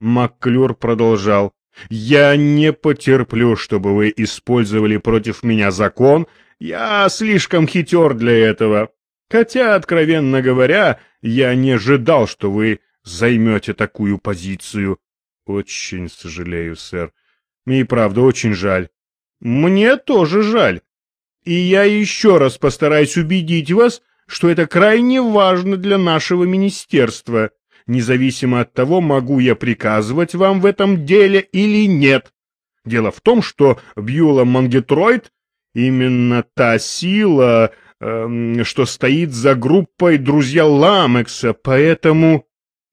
Макклюр продолжал. «Я не потерплю, чтобы вы использовали против меня закон. Я слишком хитер для этого. Хотя, откровенно говоря, я не ожидал, что вы займете такую позицию. Очень сожалею, сэр. Мне и правда очень жаль. Мне тоже жаль. И я еще раз постараюсь убедить вас, что это крайне важно для нашего министерства, независимо от того, могу я приказывать вам в этом деле или нет. Дело в том, что Бьюла Мангетроид именно та сила, э, что стоит за группой «Друзья Ламекса», поэтому...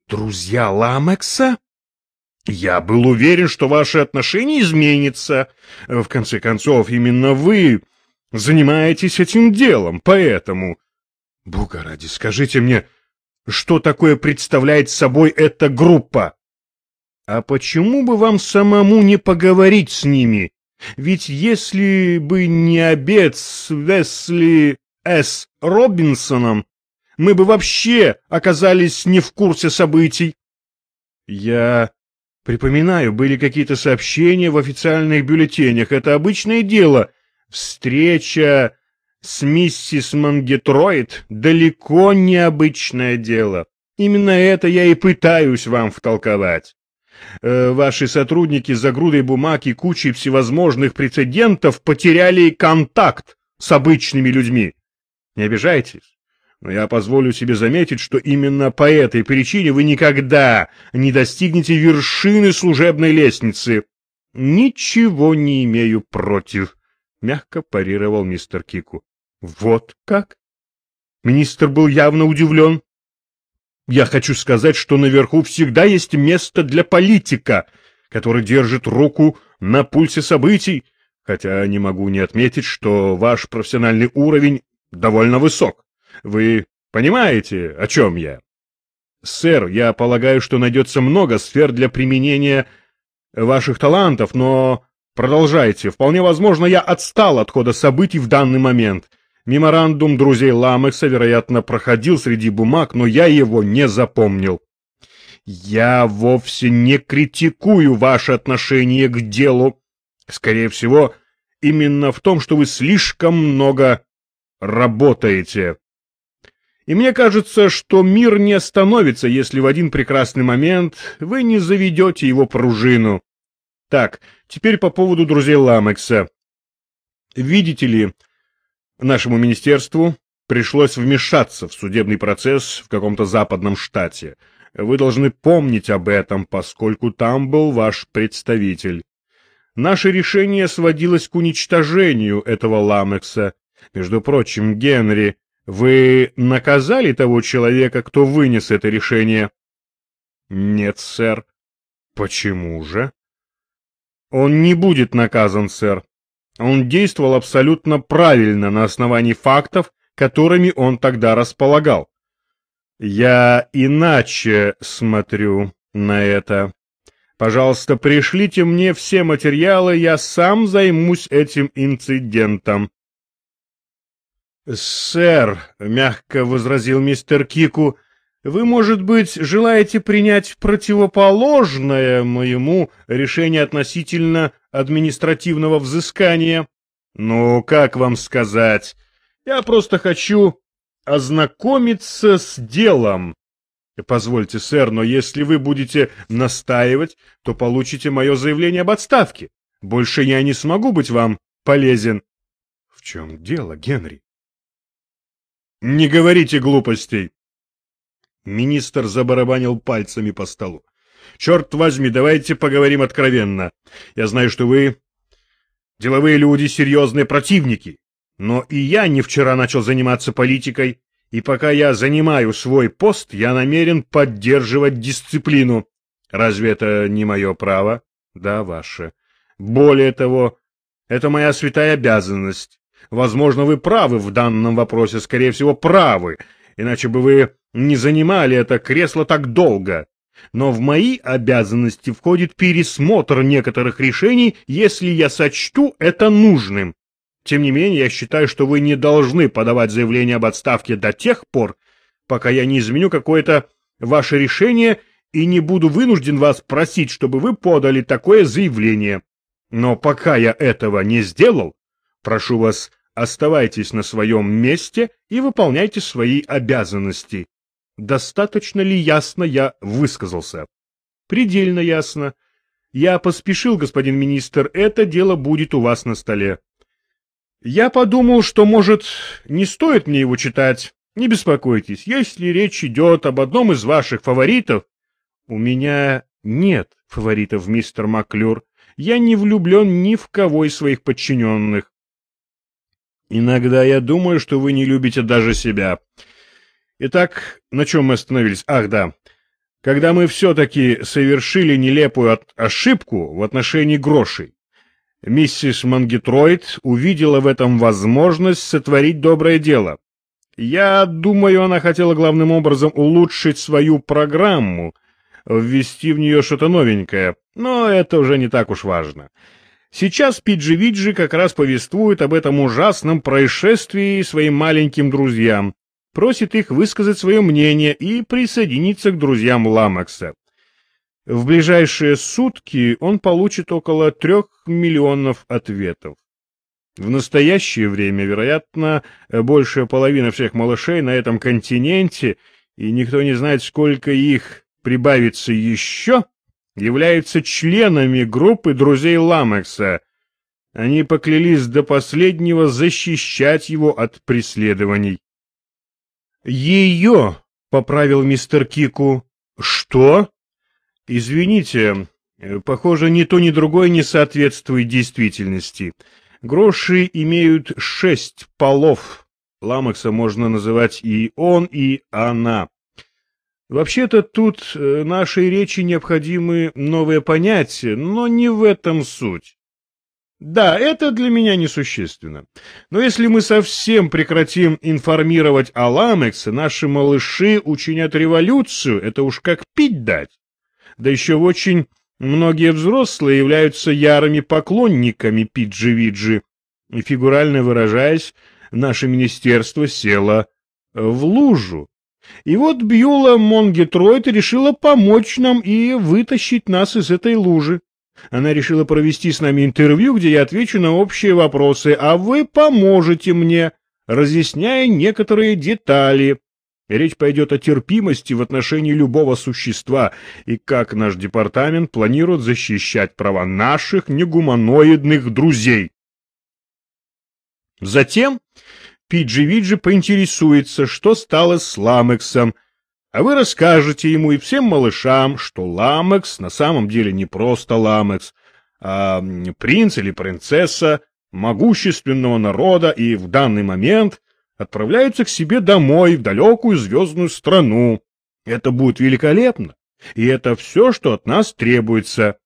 «Друзья Ламекса?» Я был уверен, что ваши отношения изменятся. В конце концов, именно вы занимаетесь этим делом, поэтому... Бога ради, скажите мне, что такое представляет собой эта группа? А почему бы вам самому не поговорить с ними? Ведь если бы не обед с Весли С. Робинсоном, мы бы вообще оказались не в курсе событий. Я припоминаю, были какие-то сообщения в официальных бюллетенях. Это обычное дело. Встреча с миссис Мангетроид далеко не обычное дело. Именно это я и пытаюсь вам втолковать. Э, ваши сотрудники за грудой бумаг и кучей всевозможных прецедентов потеряли контакт с обычными людьми. Не обижайтесь, но я позволю себе заметить, что именно по этой причине вы никогда не достигнете вершины служебной лестницы. Ничего не имею против, — мягко парировал мистер Кику. Вот как? Министр был явно удивлен. Я хочу сказать, что наверху всегда есть место для политика, который держит руку на пульсе событий, хотя не могу не отметить, что ваш профессиональный уровень довольно высок. Вы понимаете, о чем я? Сэр, я полагаю, что найдется много сфер для применения ваших талантов, но продолжайте. Вполне возможно, я отстал от хода событий в данный момент. Меморандум друзей Ламекса, вероятно, проходил среди бумаг, но я его не запомнил. Я вовсе не критикую ваше отношение к делу. Скорее всего, именно в том, что вы слишком много работаете. И мне кажется, что мир не остановится, если в один прекрасный момент вы не заведете его пружину. Так, теперь по поводу друзей Ламекса. Видите ли, Нашему министерству пришлось вмешаться в судебный процесс в каком-то западном штате. Вы должны помнить об этом, поскольку там был ваш представитель. Наше решение сводилось к уничтожению этого Ламекса. Между прочим, Генри, вы наказали того человека, кто вынес это решение? Нет, сэр. Почему же? Он не будет наказан, сэр. Он действовал абсолютно правильно на основании фактов, которыми он тогда располагал. Я иначе смотрю на это. Пожалуйста, пришлите мне все материалы, я сам займусь этим инцидентом. «Сэр», — мягко возразил мистер Кику, — «вы, может быть, желаете принять противоположное моему решение относительно административного взыскания. Ну, как вам сказать? Я просто хочу ознакомиться с делом. Позвольте, сэр, но если вы будете настаивать, то получите мое заявление об отставке. Больше я не смогу быть вам полезен. В чем дело, Генри? Не говорите глупостей. Министр забарабанил пальцами по столу. Черт возьми, давайте поговорим откровенно. Я знаю, что вы деловые люди, серьезные противники. Но и я не вчера начал заниматься политикой, и пока я занимаю свой пост, я намерен поддерживать дисциплину. Разве это не мое право? Да, ваше. Более того, это моя святая обязанность. Возможно, вы правы в данном вопросе, скорее всего, правы, иначе бы вы не занимали это кресло так долго. Но в мои обязанности входит пересмотр некоторых решений, если я сочту это нужным. Тем не менее, я считаю, что вы не должны подавать заявление об отставке до тех пор, пока я не изменю какое-то ваше решение и не буду вынужден вас просить, чтобы вы подали такое заявление. Но пока я этого не сделал, прошу вас, оставайтесь на своем месте и выполняйте свои обязанности. Достаточно ли ясно я высказался? Предельно ясно. Я поспешил, господин министр, это дело будет у вас на столе. Я подумал, что, может, не стоит мне его читать. Не беспокойтесь, если речь идет об одном из ваших фаворитов... У меня нет фаворитов, мистер Маклюр. Я не влюблен ни в кого из своих подчиненных. Иногда я думаю, что вы не любите даже себя. Итак, на чем мы остановились? Ах, да. Когда мы все-таки совершили нелепую ошибку в отношении грошей, миссис Мангетроид увидела в этом возможность сотворить доброе дело. Я думаю, она хотела главным образом улучшить свою программу, ввести в нее что-то новенькое, но это уже не так уж важно. Сейчас Пиджи Виджи как раз повествует об этом ужасном происшествии своим маленьким друзьям, просит их высказать свое мнение и присоединиться к друзьям Ламекса. В ближайшие сутки он получит около трех миллионов ответов. В настоящее время, вероятно, большая половина всех малышей на этом континенте, и никто не знает, сколько их прибавится еще, являются членами группы друзей Ламекса. Они поклялись до последнего защищать его от преследований. «Ее!» — поправил мистер Кику. «Что?» «Извините, похоже, ни то, ни другое не соответствует действительности. Гроши имеют шесть полов. Ламекса можно называть и он, и она. Вообще-то тут э, нашей речи необходимы новые понятия, но не в этом суть. Да, это для меня несущественно. Но если мы совсем прекратим информировать о Ламексе, наши малыши учинят революцию, это уж как пить дать. Да еще очень многие взрослые являются ярыми поклонниками Пиджи-Виджи. И, фигурально выражаясь, наше министерство село в лужу. И вот Бьюла Монгетройд решила помочь нам и вытащить нас из этой лужи. Она решила провести с нами интервью, где я отвечу на общие вопросы, а вы поможете мне, разъясняя некоторые детали. Речь пойдет о терпимости в отношении любого существа и как наш департамент планирует защищать права наших негуманоидных друзей. Затем Пиджи-Виджи поинтересуется, что стало с Ламексом, а вы расскажете ему и всем малышам, что Ламекс на самом деле не просто Ламекс, а принц или принцесса могущественного народа и в данный момент отправляются к себе домой в далекую звездную страну. Это будет великолепно, и это все, что от нас требуется.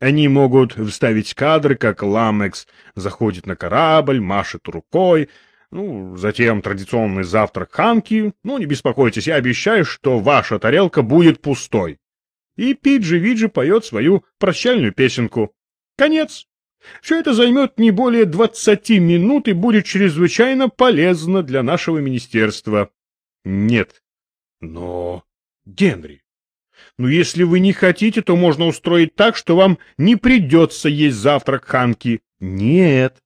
Они могут вставить кадры, как Ламекс заходит на корабль, машет рукой, ну, затем традиционный завтрак Ханки. Ну, не беспокойтесь, я обещаю, что ваша тарелка будет пустой. И Пиджи-Виджи поет свою прощальную песенку. Конец. Все это займет не более двадцати минут и будет чрезвычайно полезно для нашего министерства. Нет. Но, Генри, ну если вы не хотите, то можно устроить так, что вам не придется есть завтрак Ханки. Нет.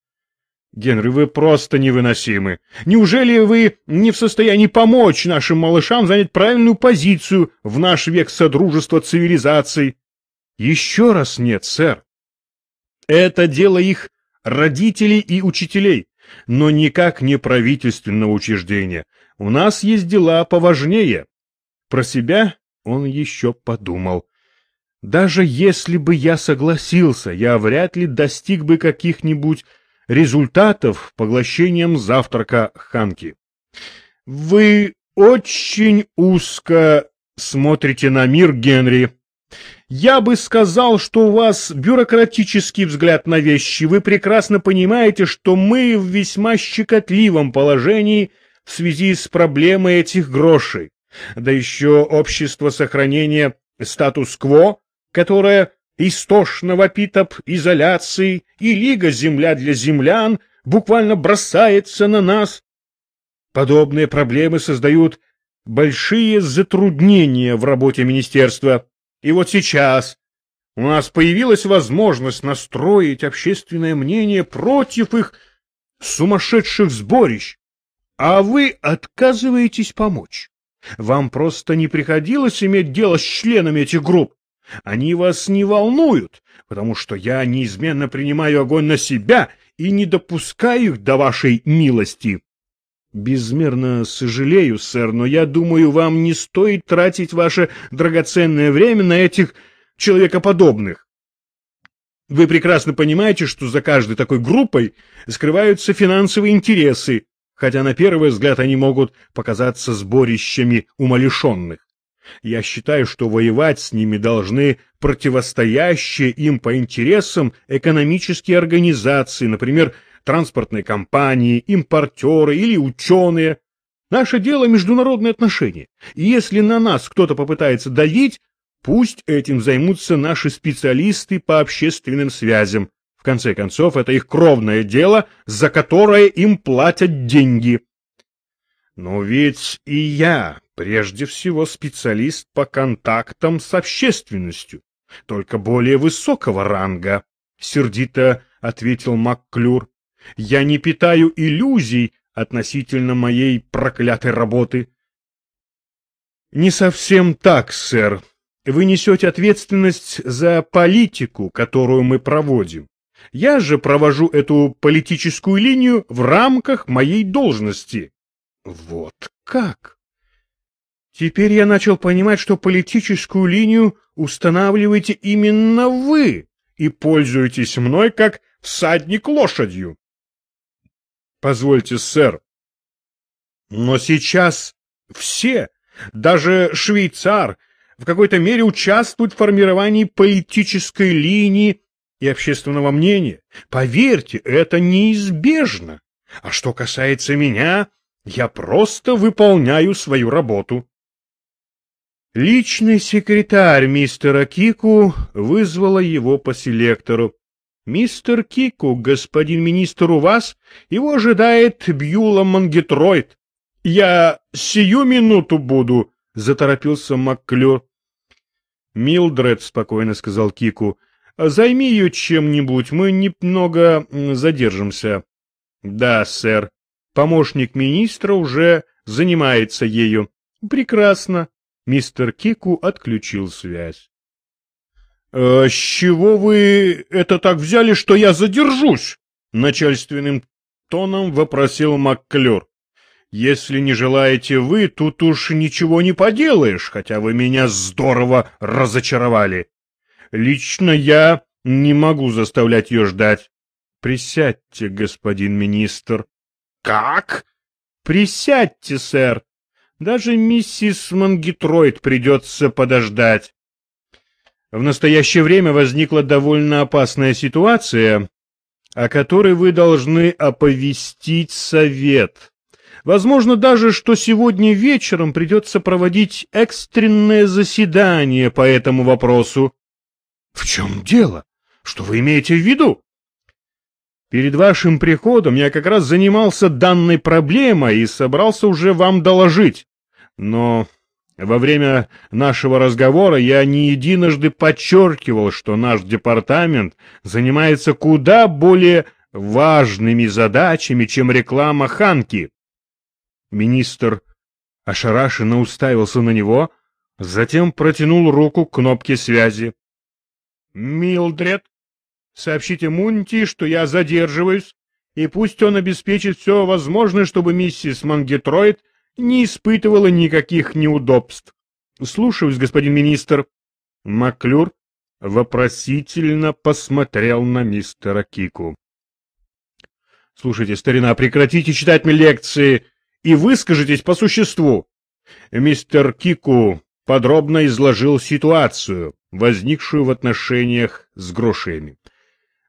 Генри, вы просто невыносимы. Неужели вы не в состоянии помочь нашим малышам занять правильную позицию в наш век содружества цивилизаций? Еще раз нет, сэр. Это дело их родителей и учителей, но никак не правительственного учреждения. У нас есть дела поважнее. Про себя он еще подумал. Даже если бы я согласился, я вряд ли достиг бы каких-нибудь результатов поглощением завтрака Ханки. Вы очень узко смотрите на мир, Генри. Я бы сказал, что у вас бюрократический взгляд на вещи. Вы прекрасно понимаете, что мы в весьма щекотливом положении в связи с проблемой этих грошей. Да еще общество сохранения статус-кво, которое истошно вопит об изоляции, и Лига «Земля для землян» буквально бросается на нас. Подобные проблемы создают большие затруднения в работе министерства. И вот сейчас у нас появилась возможность настроить общественное мнение против их сумасшедших сборищ, а вы отказываетесь помочь. Вам просто не приходилось иметь дело с членами этих групп. Они вас не волнуют, потому что я неизменно принимаю огонь на себя и не допускаю их до вашей милости. Безмерно сожалею, сэр, но я думаю, вам не стоит тратить ваше драгоценное время на этих человекоподобных. Вы прекрасно понимаете, что за каждой такой группой скрываются финансовые интересы, хотя на первый взгляд они могут показаться сборищами умалишенных. Я считаю, что воевать с ними должны противостоящие им по интересам экономические организации, например, транспортные компании, импортеры или ученые. Наше дело – международные отношения. И если на нас кто-то попытается давить, пусть этим займутся наши специалисты по общественным связям. В конце концов, это их кровное дело, за которое им платят деньги. Но ведь и я, прежде всего, специалист по контактам с общественностью, только более высокого ранга, — сердито ответил Макклюр. Я не питаю иллюзий относительно моей проклятой работы. Не совсем так, сэр. Вы несете ответственность за политику, которую мы проводим. Я же провожу эту политическую линию в рамках моей должности. Вот как? Теперь я начал понимать, что политическую линию устанавливаете именно вы и пользуетесь мной как всадник лошадью. Позвольте, сэр. Но сейчас все, даже швейцар, в какой-то мере участвуют в формировании политической линии и общественного мнения. Поверьте, это неизбежно. А что касается меня, я просто выполняю свою работу. Личный секретарь мистера Кику вызвала его по селектору. «Мистер Кику, господин министр, у вас? Его ожидает Бьюла Мангетройд». «Я сию минуту буду», — заторопился Макклюр. «Милдред», — спокойно сказал Кику, — «займи ее чем-нибудь, мы немного задержимся». «Да, сэр. Помощник министра уже занимается ею». «Прекрасно». Мистер Кику отключил связь. «Э, «С чего вы это так взяли, что я задержусь?» Начальственным тоном вопросил Макклер. «Если не желаете вы, тут уж ничего не поделаешь, хотя вы меня здорово разочаровали. Лично я не могу заставлять ее ждать. Присядьте, господин министр». «Как?» «Присядьте, сэр. Даже миссис Мангитроид придется подождать». В настоящее время возникла довольно опасная ситуация, о которой вы должны оповестить совет. Возможно даже, что сегодня вечером придется проводить экстренное заседание по этому вопросу. В чем дело? Что вы имеете в виду? Перед вашим приходом я как раз занимался данной проблемой и собрался уже вам доложить. Но во время нашего разговора я не единожды подчеркивал, что наш департамент занимается куда более важными задачами, чем реклама Ханки. Министр ошарашенно уставился на него, затем протянул руку к кнопке связи. «Милдред, сообщите Мунти, что я задерживаюсь, и пусть он обеспечит все возможное, чтобы миссис Мангетроид не испытывала никаких неудобств. Слушаюсь, господин министр. Маклюр вопросительно посмотрел на мистера Кику. Слушайте, старина, прекратите читать мне лекции и выскажитесь по существу. Мистер Кику подробно изложил ситуацию, возникшую в отношениях с грошами.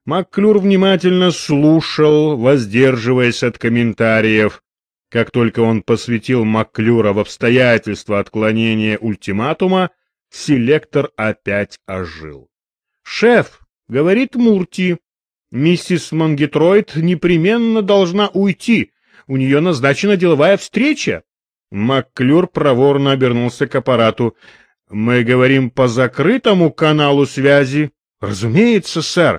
Макклюр внимательно слушал, воздерживаясь от комментариев, как только он посвятил Макклюра в обстоятельства отклонения ультиматума, селектор опять ожил. «Шеф», — говорит Мурти, — «миссис Мургатройд непременно должна уйти. У нее назначена деловая встреча». Макклюр проворно обернулся к аппарату. Мы говорим по закрытому каналу связи? Разумеется, сэр.